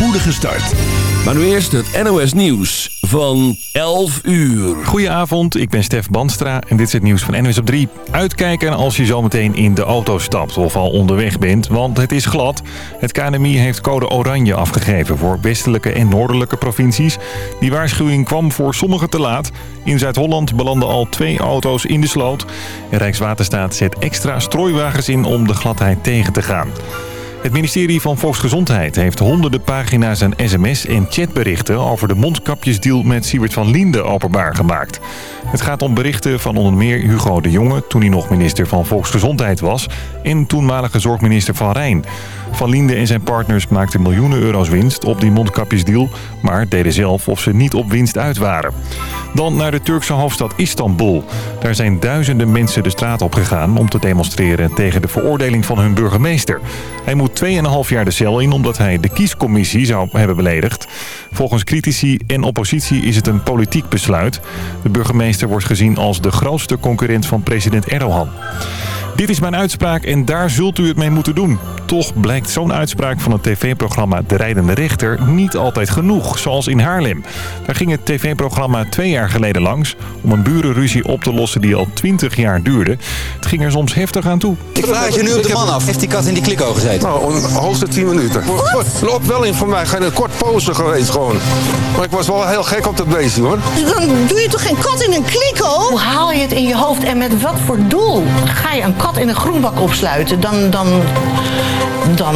spoedige start. Maar nu eerst het NOS Nieuws van 11 uur. Goedenavond, ik ben Stef Banstra en dit is het nieuws van NOS op 3. Uitkijken als je zometeen in de auto stapt of al onderweg bent, want het is glad. Het KNMI heeft code oranje afgegeven voor westelijke en noordelijke provincies. Die waarschuwing kwam voor sommigen te laat. In Zuid-Holland belanden al twee auto's in de sloot. Rijkswaterstaat zet extra strooiwagens in om de gladheid tegen te gaan. Het ministerie van Volksgezondheid heeft honderden pagina's aan sms- en chatberichten... over de mondkapjesdeal met Siebert van Liende openbaar gemaakt. Het gaat om berichten van onder meer Hugo de Jonge... toen hij nog minister van Volksgezondheid was... en toenmalige zorgminister Van Rijn. Van Liende en zijn partners maakten miljoenen euro's winst op die mondkapjesdeal... maar deden zelf of ze niet op winst uit waren. Dan naar de Turkse hoofdstad Istanbul. Daar zijn duizenden mensen de straat op gegaan om te demonstreren tegen de veroordeling van hun burgemeester. Hij moet 2,5 jaar de cel in omdat hij de kiescommissie zou hebben beledigd. Volgens critici en oppositie is het een politiek besluit. De burgemeester wordt gezien als de grootste concurrent van president Erdogan. Dit is mijn uitspraak en daar zult u het mee moeten doen. Toch blijkt zo'n uitspraak van het tv-programma De Rijdende Rechter niet altijd genoeg, zoals in Haarlem. Daar ging het tv-programma twee jaar geleden langs om een burenruzie op te lossen die al 20 jaar duurde. Het ging er soms heftig aan toe. Ik vraag je nu op de man af. Heeft die kat in die kliko gezeten? Nou, hoogstens 10 minuten. Loopt wel in voor mij. Geen een kort pauze geweest gewoon. Maar ik was wel heel gek op dat beestje hoor. Dan doe je toch geen kat in een kliko? Hoe haal je het in je hoofd en met wat voor doel? Ga je een kat in een groenbak opsluiten? Dan, dan, dan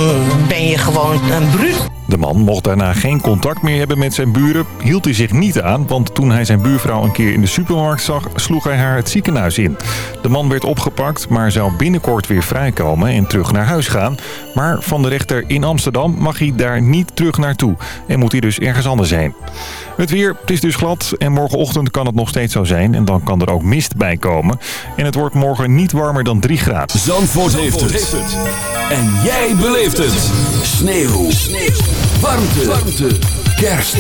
ben je gewoon een bruut. De man mocht daarna geen contact meer hebben met zijn buren. Hield hij zich niet aan, want toen hij zijn buurvrouw een keer in de supermarkt zag... sloeg hij haar het ziekenhuis in. De man werd opgepakt, maar zou binnenkort weer vrijkomen en terug naar huis gaan. Maar van de rechter in Amsterdam mag hij daar niet terug naartoe. En moet hij dus ergens anders heen. Het weer, het is dus glad en morgenochtend kan het nog steeds zo zijn. En dan kan er ook mist bij komen. En het wordt morgen niet warmer dan 3 graden. Zandvoort, heeft, het. En jij beleeft het. Sneeuw. Sneeuw. Warmte. Warmte. Kerst.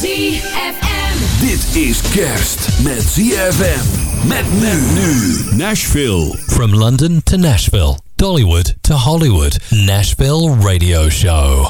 ZFM. Dit is kerst met ZFM. Met men nu. Nashville. From London to Nashville. Dollywood to Hollywood. Nashville Radio Show.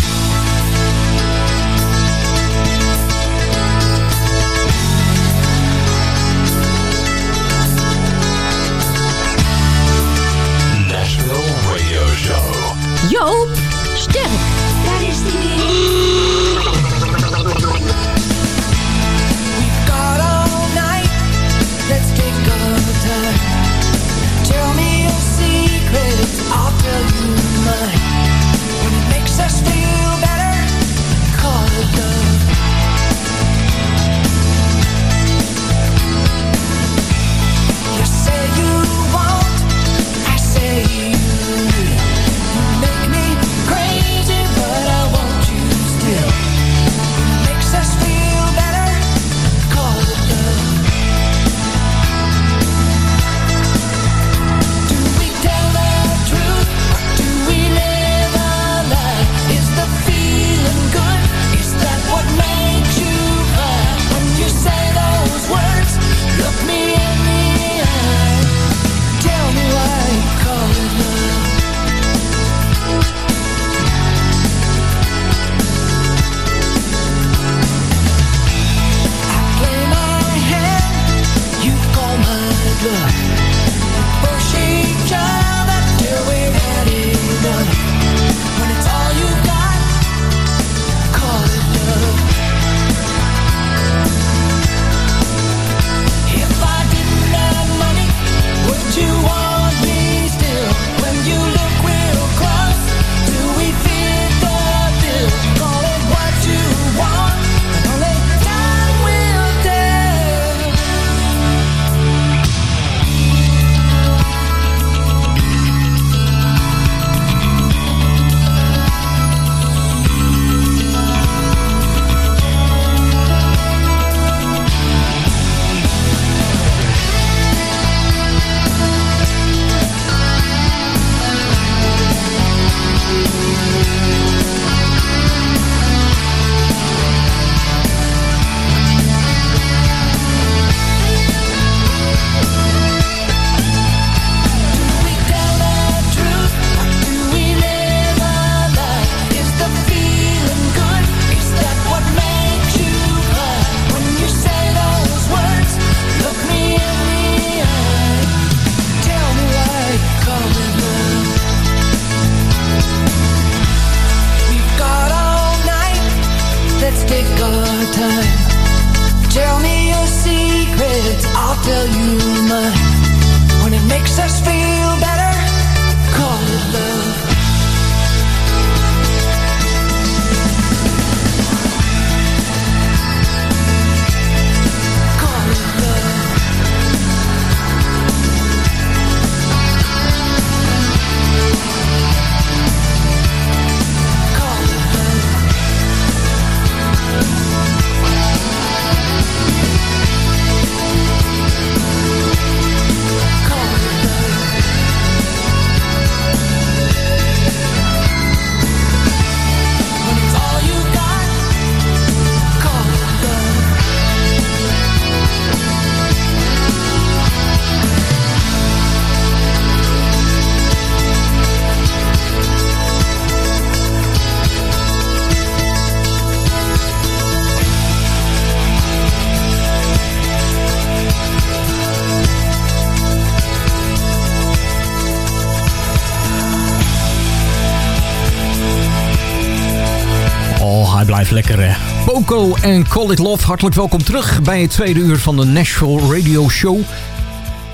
En Call It Love, hartelijk welkom terug bij het tweede uur van de Nashville Radio Show.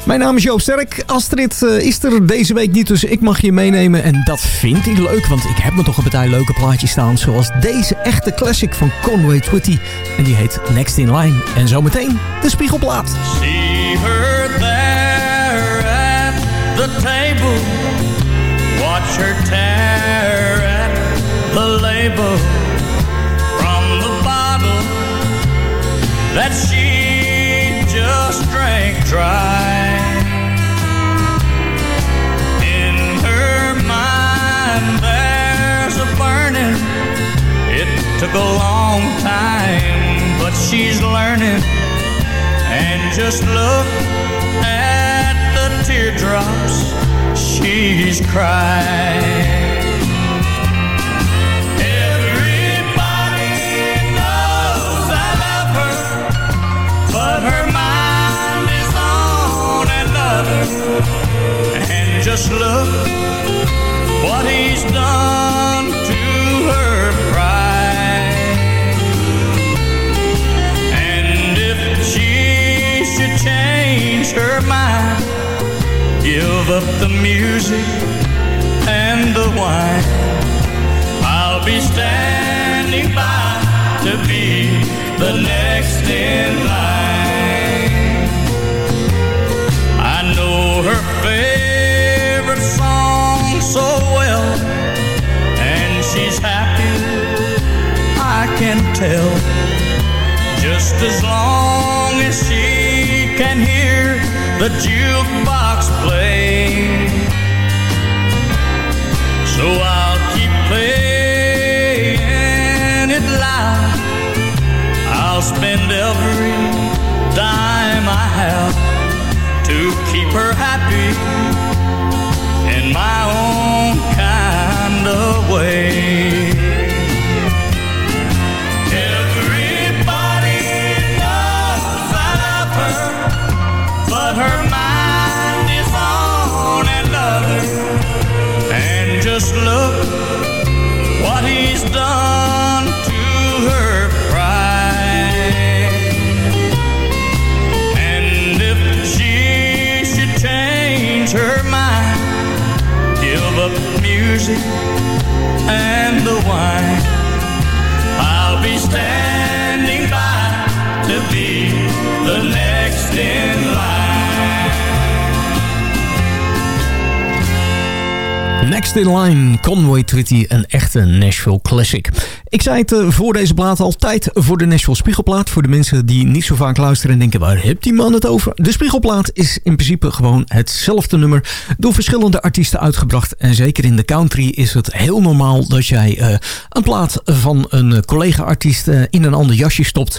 Mijn naam is Joop Sterk. Astrid eh, is er deze week niet, dus ik mag je meenemen. En dat vind ik leuk, want ik heb me toch een partij leuke plaatjes staan. Zoals deze echte classic van Conway Twitty. En die heet Next in Line. En zometeen de spiegelplaat. See her there at the table. Watch her tear at the label that she just drank dry. In her mind, there's a burning. It took a long time, but she's learning. And just look at the teardrops she's crying. Just look what he's done to her pride. And if she should change her mind, give up the music and the wine, I'll be standing by to be the next in can tell just as long as she can hear the jukebox play. So I'll keep playing it loud. I'll spend every dime I have to keep her happy in my own kind of way. Music and the wine. Next in Line, Conway Twitty, een echte Nashville classic. Ik zei het eh, voor deze plaat al, tijd voor de Nashville Spiegelplaat. Voor de mensen die niet zo vaak luisteren en denken, waar heeft die man het over? De Spiegelplaat is in principe gewoon hetzelfde nummer, door verschillende artiesten uitgebracht. En zeker in de country is het heel normaal dat jij eh, een plaat van een collega-artiest eh, in een ander jasje stopt.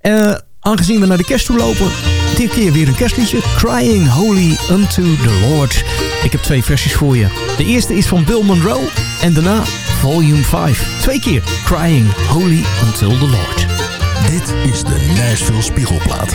Eh, aangezien we naar de kerst toe lopen, dit keer weer een kerstliedje. Crying Holy Unto the Lord. Ik heb twee versies voor je. De eerste is van Bill Monroe en daarna Volume 5. Twee keer Crying Holy Until the Lord. Dit is de Nashville Spiegelplaat.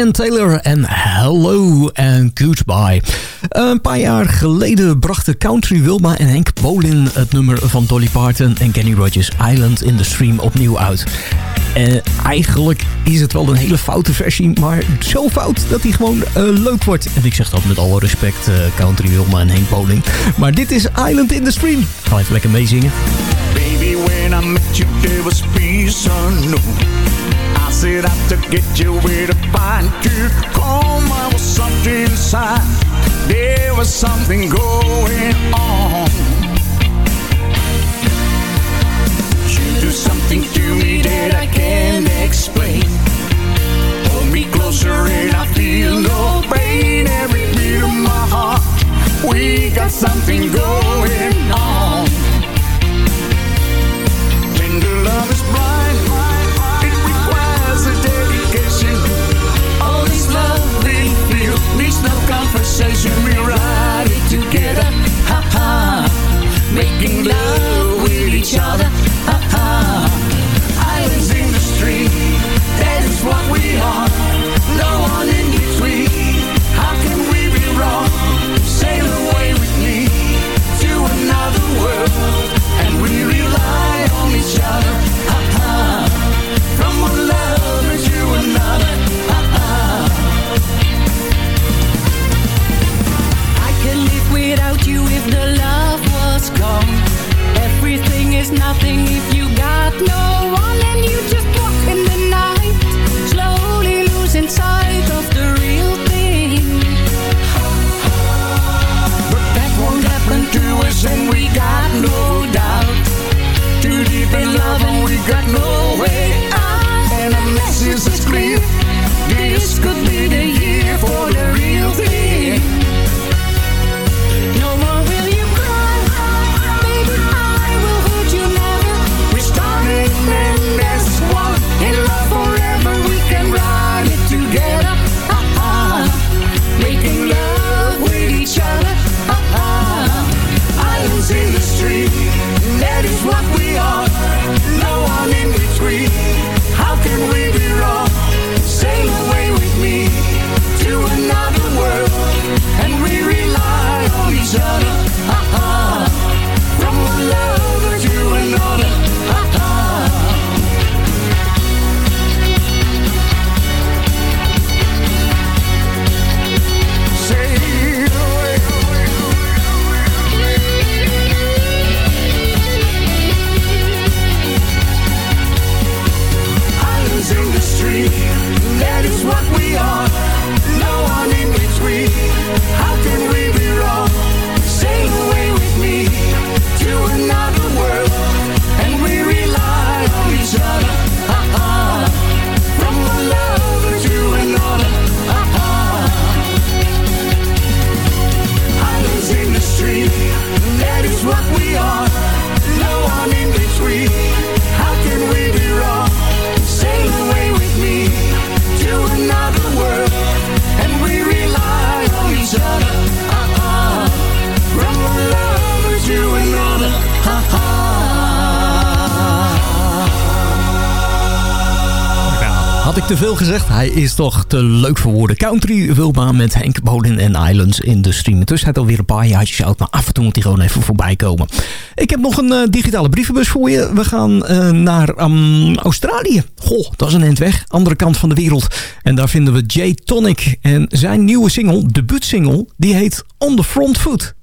Ann Taylor en Hello and Goodbye. Een paar jaar geleden brachten Country Wilma en Henk Bolin het nummer van Dolly Parton en Kenny Rogers Island in the Stream opnieuw uit. En eigenlijk is het wel een hele foute versie, maar zo fout dat hij gewoon eh, leuk wordt. En ik zeg dat met alle respect, eh, Country Wilma en Henk Bolin. Maar dit is Island in the Stream. Ga even lekker meezingen. Baby, when I met you, there was peace unknown. I set out to get you where to find you. Come, I was something inside. There was something going on. You do something to me that I can't explain. Hold me closer and I feel no pain. Every beat of my heart, we got something going on. The love is blind, te veel gezegd? Hij is toch te leuk voor woorden. Country Wilma met Henk Bodin en Islands in de stream. Dus hij alweer een paar jaartjes oud, maar af en toe moet hij gewoon even voorbij komen. Ik heb nog een eh, digitale brievenbus voor je. We gaan eh, naar ehm, Australië. Goh, dat is een eind weg. Andere kant van de wereld. En daar vinden we Jay Tonic. En zijn nieuwe single, debuutsingle, die heet On the Front Foot.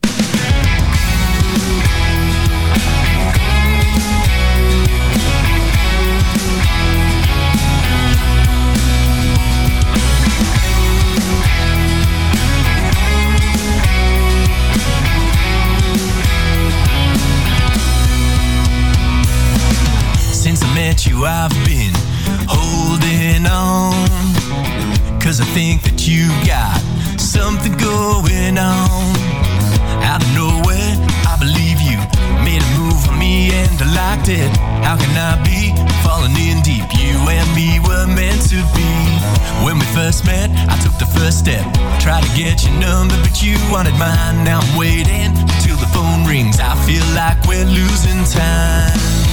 I've been holding on. Cause I think that you got something going on. Out of nowhere, I believe you made a move on me and I liked it. How can I be falling in deep? You and me were meant to be. When we first met, I took the first step. Tried to get your number, but you wanted mine. Now I'm waiting till the phone rings. I feel like we're losing time.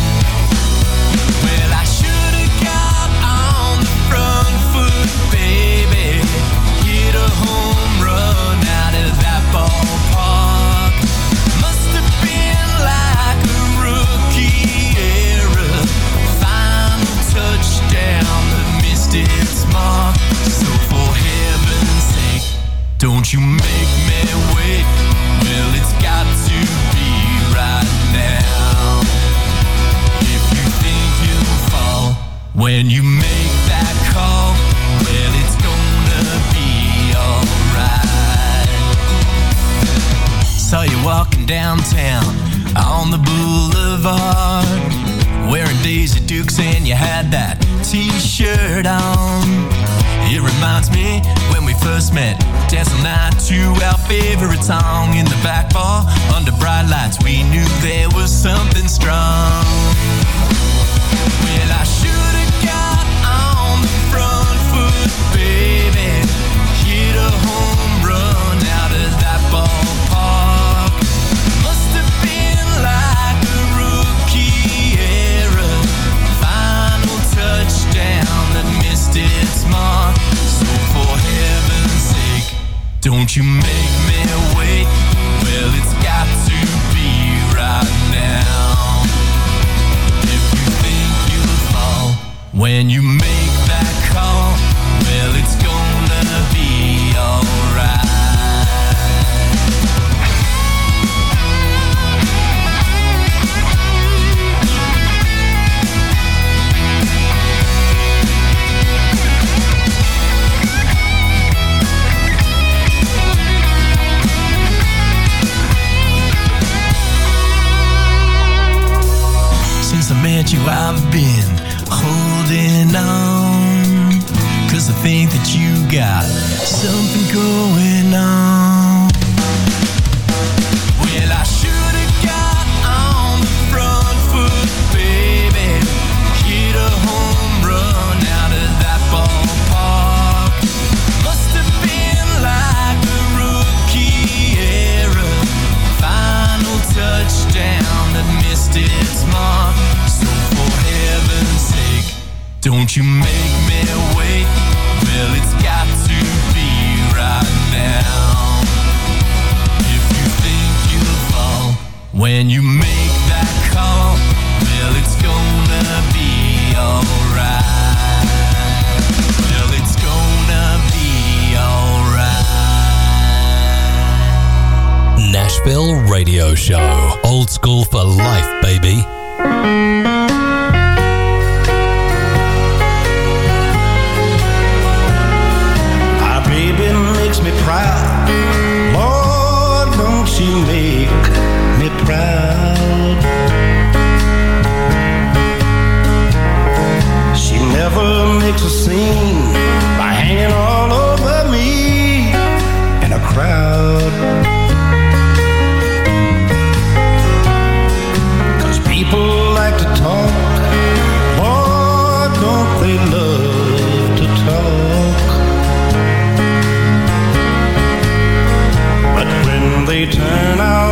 you I've been holding on. Cause I think that you got something going on. You make me wait, well it's got to be right now. If you think you'll fall When you make that call, well it's gonna be alright. Well it's gonna be alright. Nashville Radio Show. Old school for life, baby. makes a scene by hanging all over me in a crowd. Cause people like to talk, boy, don't they love to talk. But when they turn out,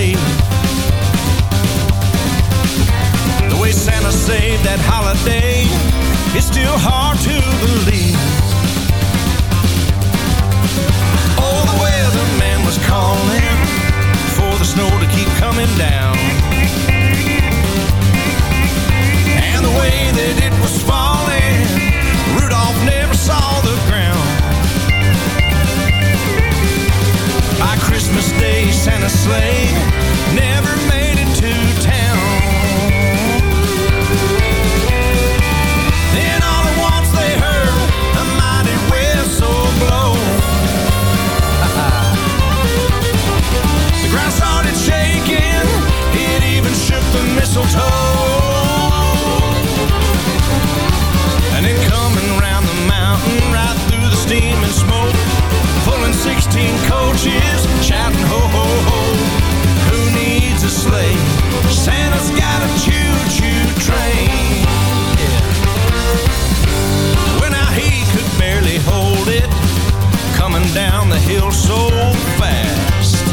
Christmas The way Santa saved that holiday, it's still hard to believe. Oh, the weatherman was calling for the snow to keep coming down. And the way that it was falling, Rudolph never saw the ground. Christmas Day, Santa's sleigh never made it to town. Then all at once they heard a mighty whistle blow. the ground started shaking, it even shook the mistletoe. And then coming round the mountain, right through the steam and smoke, 16 coaches, shouting ho ho ho. Who needs a sleigh? Santa's got a choo-choo train. When now he could barely hold it, coming down the hill so fast.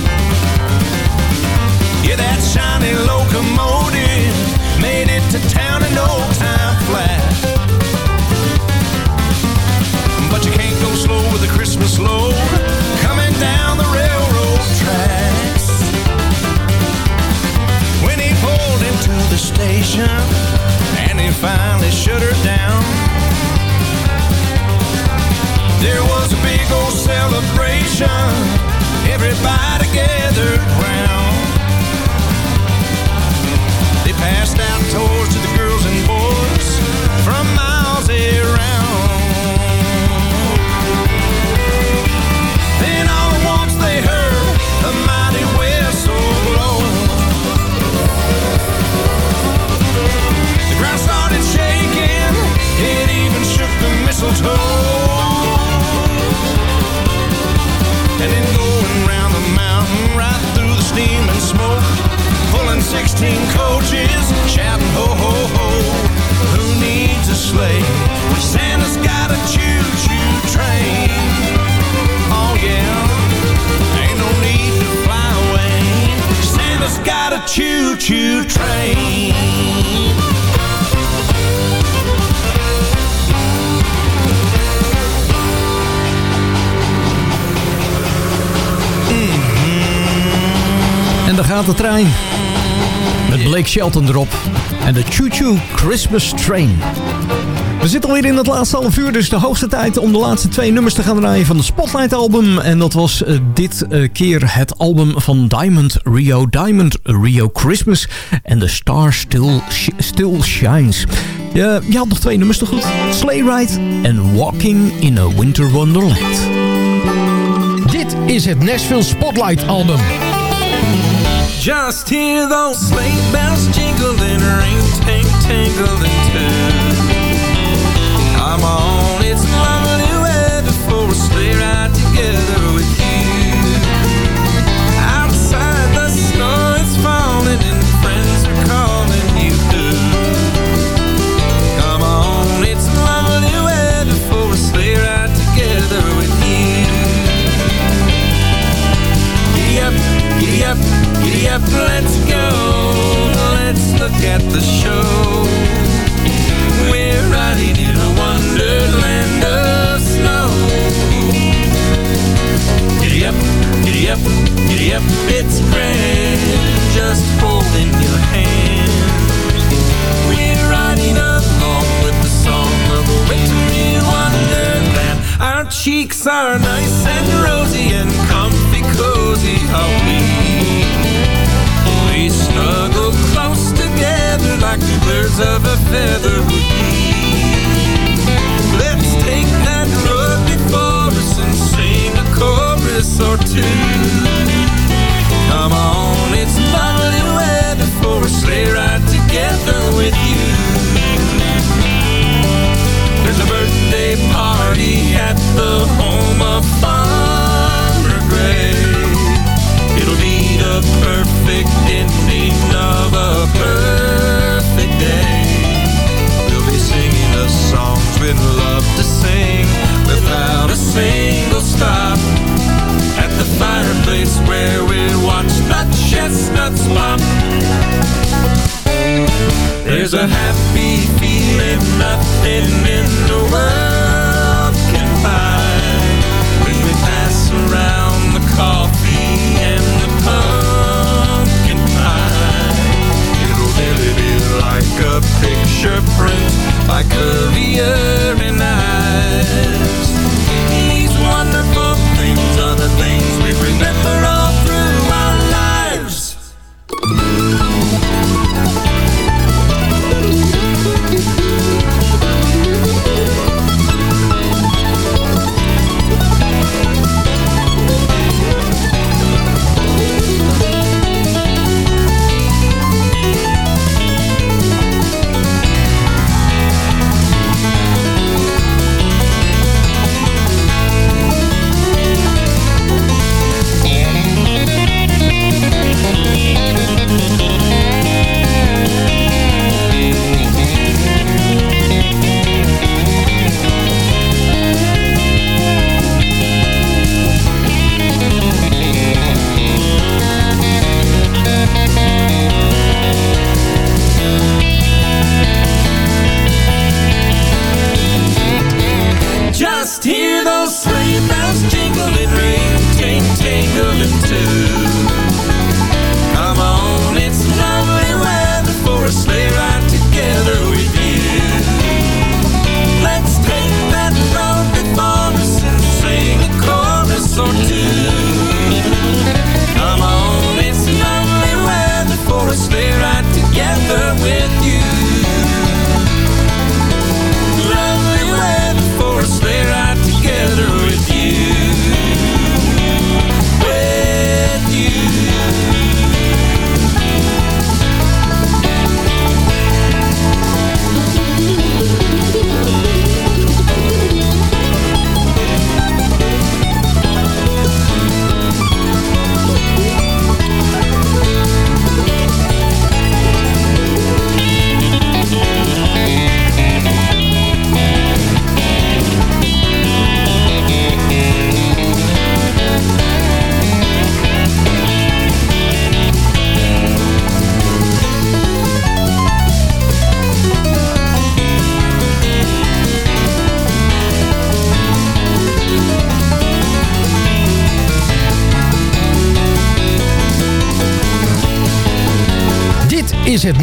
Yeah, that shiny locomotive made it to town finally shut her down, there was a big old celebration. 16 coaches, shouting ho ho ho. Who needs a sleigh? Santa's got a choo-choo train. Oh yeah, ain't no need to fly away. Santa's got a choo-choo train. En daar gaat de trein. Met Blake Shelton erop. En de Choo Choo Christmas Train. We zitten alweer in het laatste half uur, dus de hoogste tijd om de laatste twee nummers te gaan draaien van de Spotlight album. En dat was eh, dit eh, keer het album van Diamond Rio, Diamond Rio Christmas en The Star Still, Sh- Still Shines. Je, je had nog twee nummers te goed. Sleigh Ride en Walking in a Winter Wonderland. Dit is het Nashville Spotlight album. Just hear those sleigh bells jingling, ring ting tingling too. Come on, it's lovely up, let's go. Let's look at the show. We're riding in a wonderland of snow. Giddy up, giddy up, giddy up, it's grand. Just holding your hand. We're riding along with the song of a wintry wonderland. Our cheeks are nice and rosy and comfy cozy are we. Snuggle close together like two birds of a feather would be. Let's take that road before us and sing a chorus or two. Come on, it's lovely weather for a sleigh ride together with you. There's a birthday party at the home of Farmer Gray. It'll be the perfect a perfect day. We'll be singing the songs we'd love to sing without a single stop. At the fireplace where we watch the chestnuts pop. There's a happy feeling nothing in the world by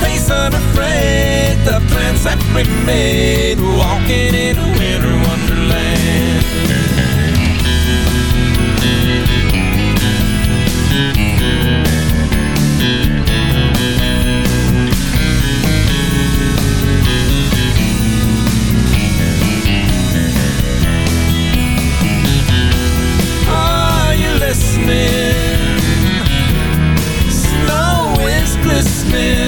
Face unafraid the plans that we made, walking in a winter wonderland. Are you listening? Snow is glistening,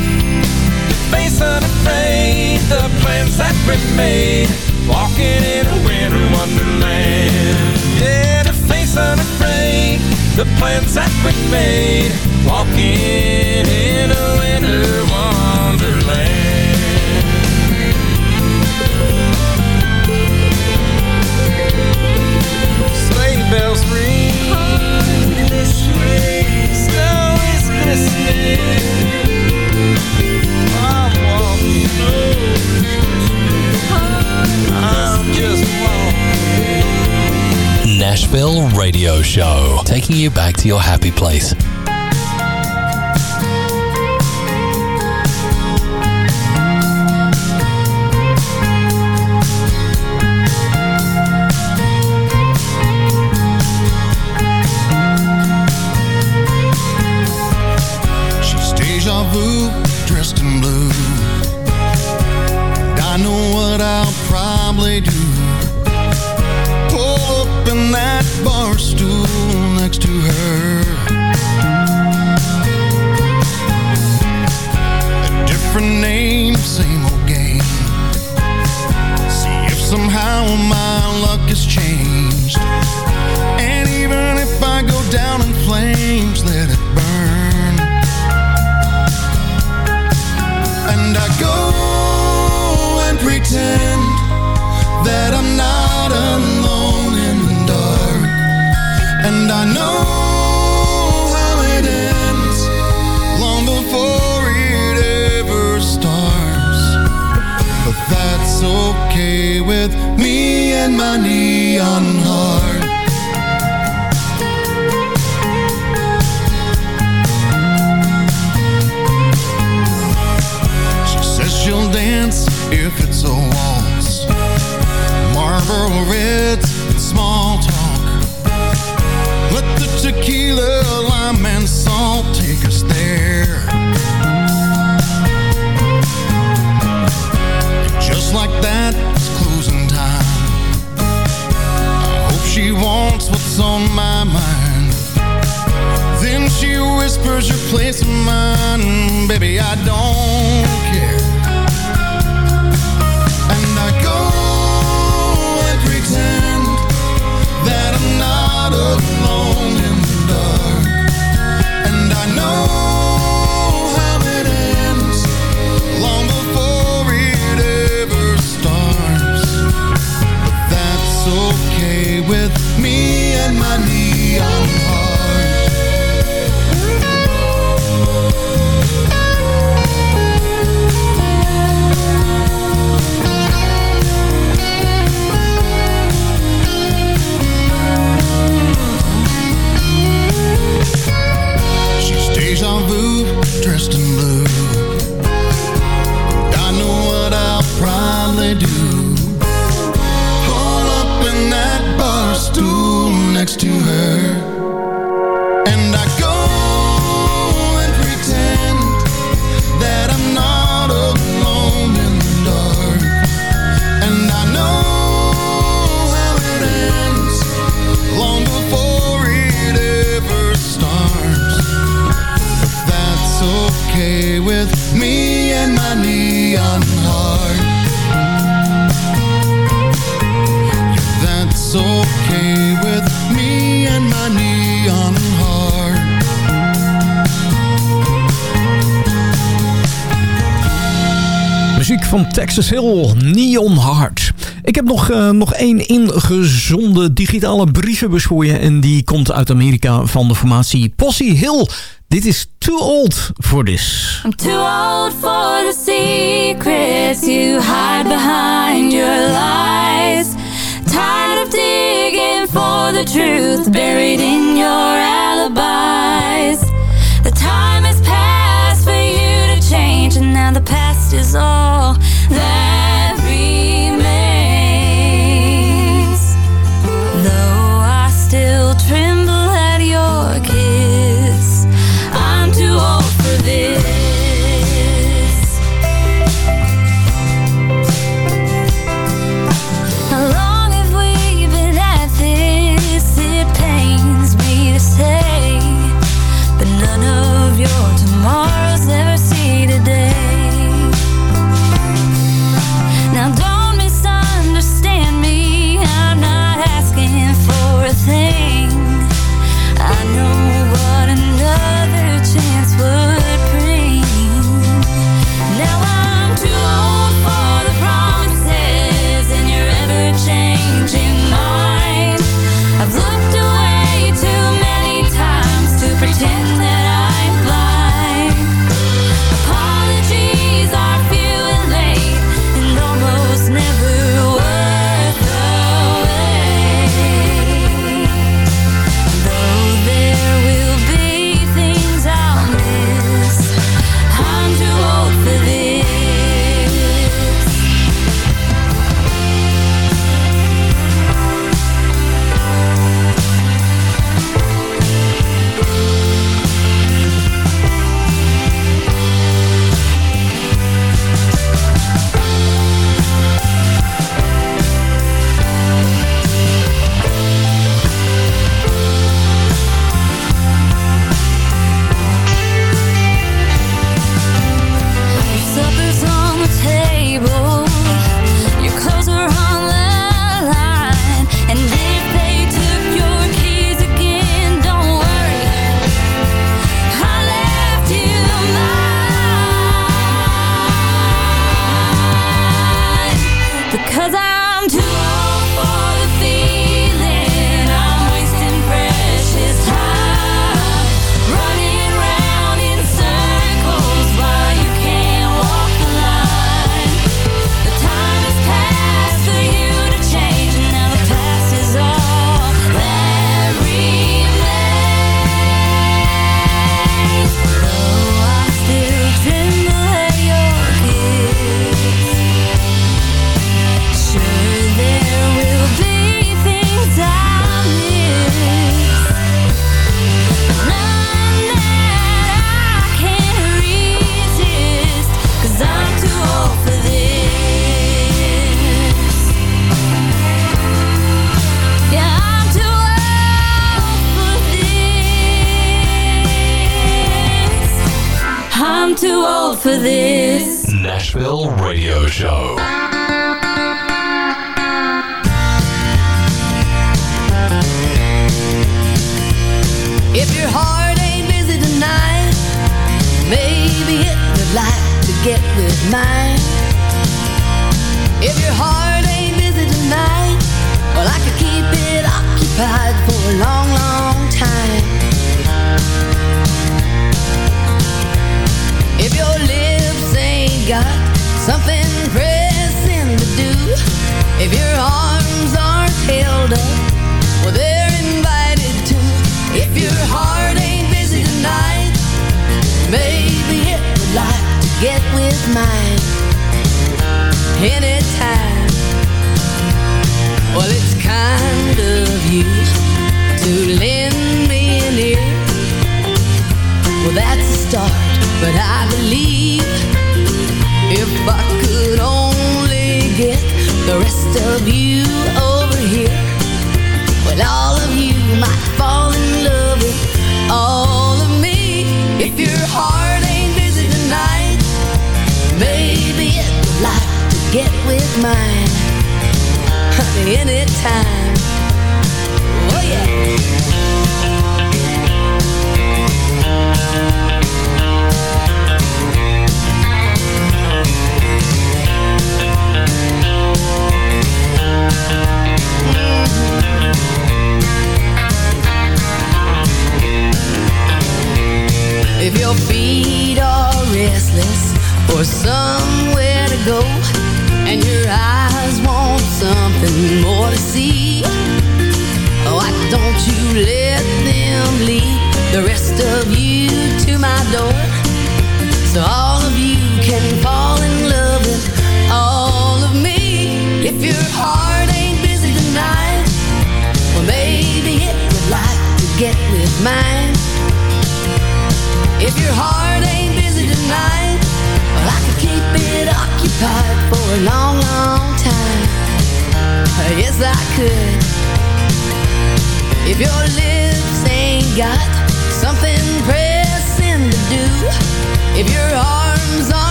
Face unafraid the plans that we made, walking in a winter wonderland. Yeah, to face unafraid the plans that we made, walking in a winter wonderland. Sleigh bells ring, snow is glistening. Nashville Radio Show. Taking you back to your happy place. Nog, eh, nog één ingezonde digitale brievenbus voor je. En die komt uit Amerika van de formatie Posse Hill. Dit is Too Old for This. I'm too old for the secrets you hide behind your lies. Tired of digging for the truth buried in your alibis. The time has passed for you to change, and now the past is all that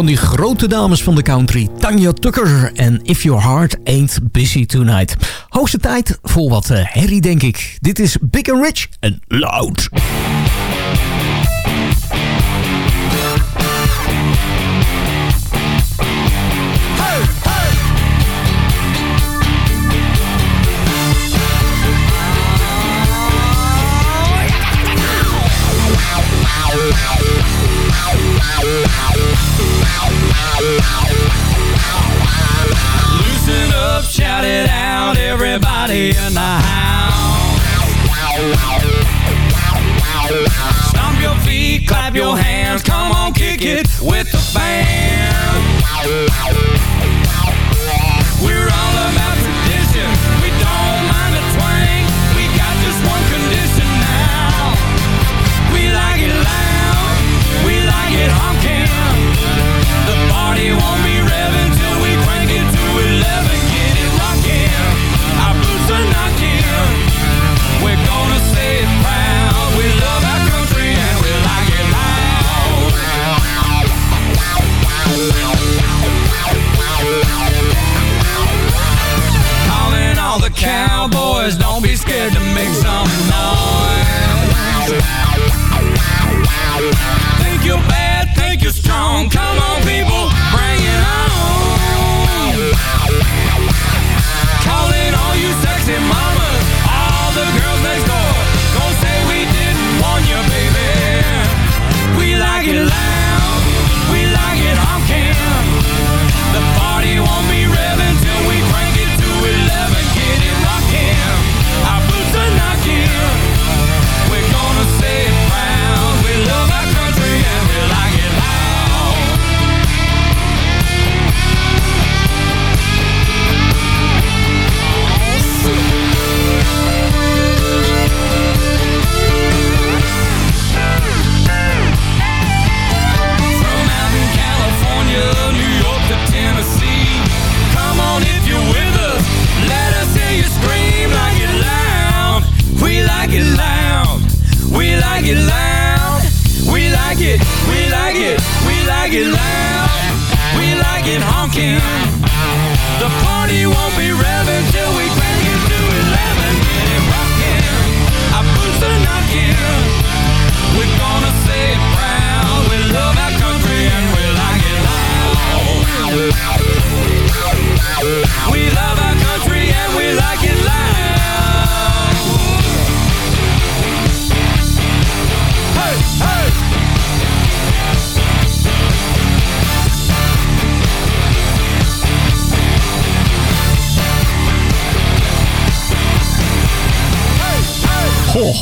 van die grote dames van de country, Tanya Tucker en If Your Heart Ain't Busy Tonight. Hoogste tijd voor wat eh, herrie, denk ik. Dit is Big and Rich en Loud. shout it out, everybody in the house. Stomp your feet, clap your hands, come on, kick it with the band. We're all about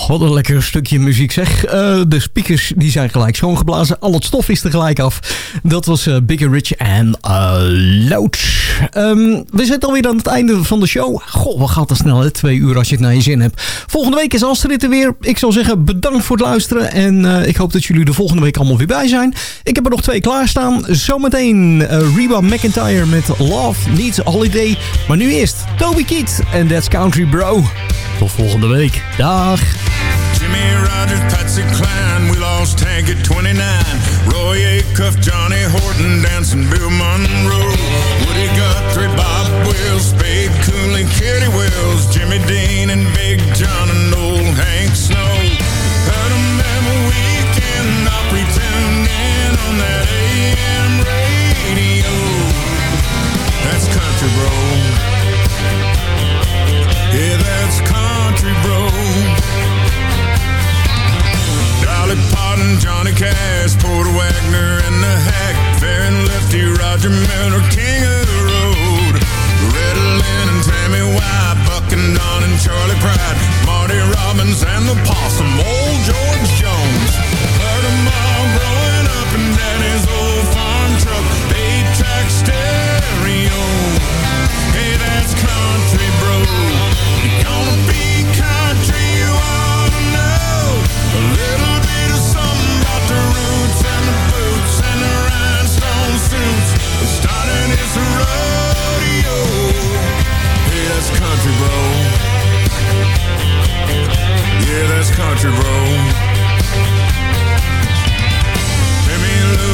wat een lekker stukje muziek zeg. Eh, de speakers die zijn gelijk schoongeblazen. Al het stof is er gelijk af. Dat was eh, Bigger Rich en uh, Loud. Ehm, we zitten alweer aan het einde van de show. Goh, wat gaat dat snel hè? Twee uur als je het naar je zin hebt. Volgende week is Astrid er weer. Ik zou zeggen bedankt voor het luisteren. En ik hoop dat jullie de volgende week allemaal weer bij zijn. Ik heb er nog twee klaarstaan. Zometeen Reba McIntyre met Love Needs Holiday. Maar nu eerst Toby Keith en That's Country Bro. Tot volgende week. Dag. Jimmie Rodgers, Patsy Cline, we lost Hank at 29. Roy Acuff, Johnny Horton, dancing Bill Monroe. Woody Guthrie, Bob Wills, Spade Cooley, Kitty Wells, Jimmy Dean, and Big John, and old Hank Snow. Heard 'em every weekend, not pretending on that AM radio. That's country, bro. Yeah, that's country, bro. Parton, Johnny Cash, Porter Wagoner, and the Hag, Fair and Lefty, Roger Miller, King of the Road. Loretta and Tammy Wynette, Buck and Don and Charley Pride, Marty Robbins and the Possum, old George Jones. Heard 'em all growing up in Daddy's old farm truck, eight-track stereo. Hey, that's country, bro. You gonna be Hey, that's country, bro. Yeah, that's country, bro.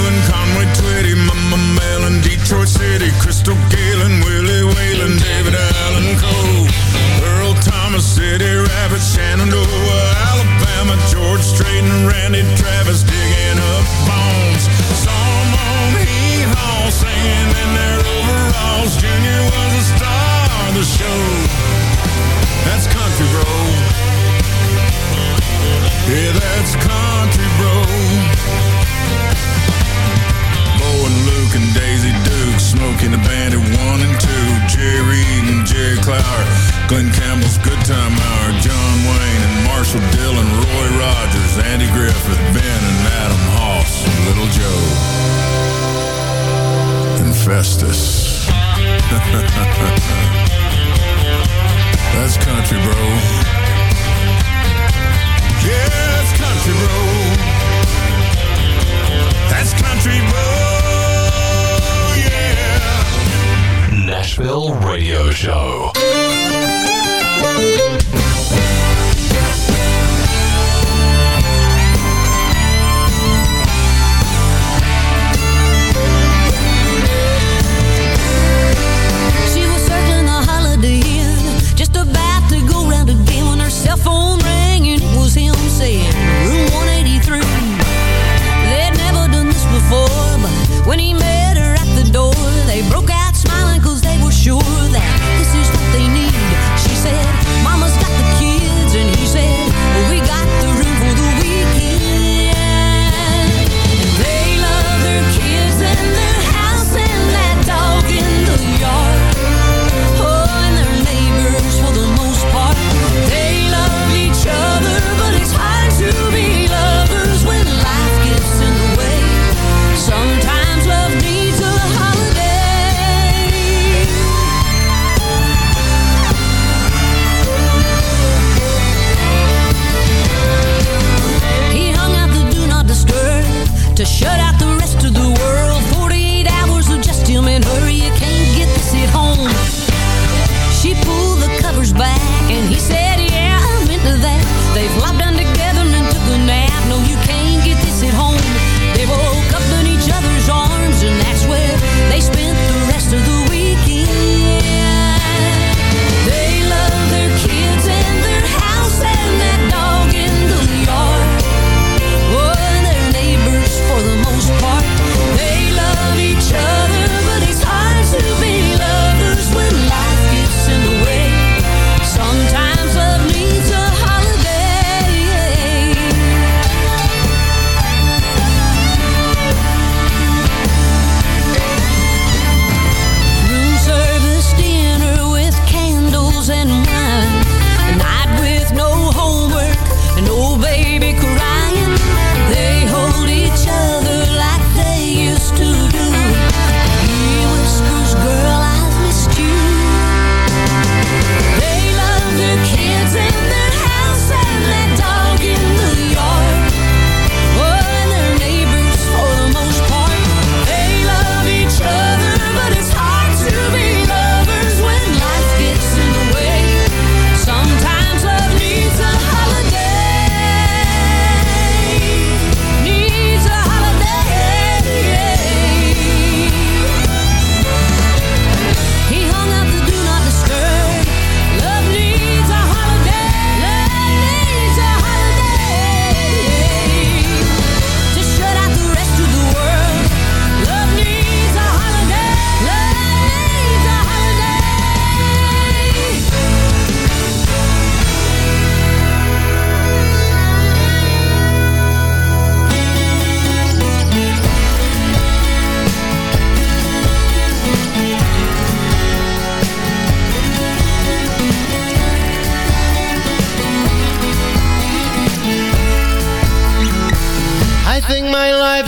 And Conway Twitty, Detroit City, Crystal Willie David Earl Thomas, City Rabbit, Alabama, George Strait and Randy Travis digging up bones. 'em on singing in their overalls. Junior was a star of the show. That's country, bro.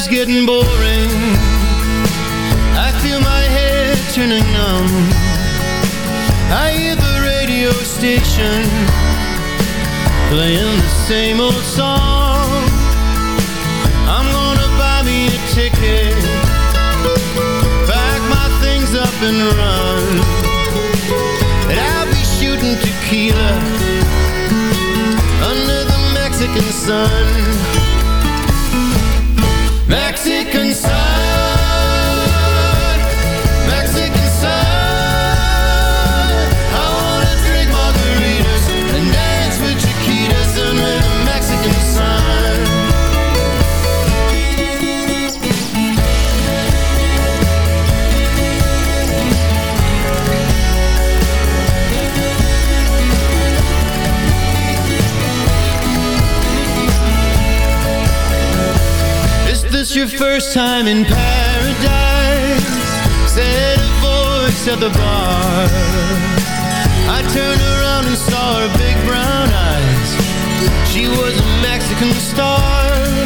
Life's getting boring. I feel my head turning numb. I hear the radio station playing the same old song. I'm gonna buy me a ticket, pack my things up and run. And I'll be shooting tequila under the Mexican sun. Your first time in paradise? Said a voice at the bar. I turned around and saw her big brown eyes. She was a Mexican star.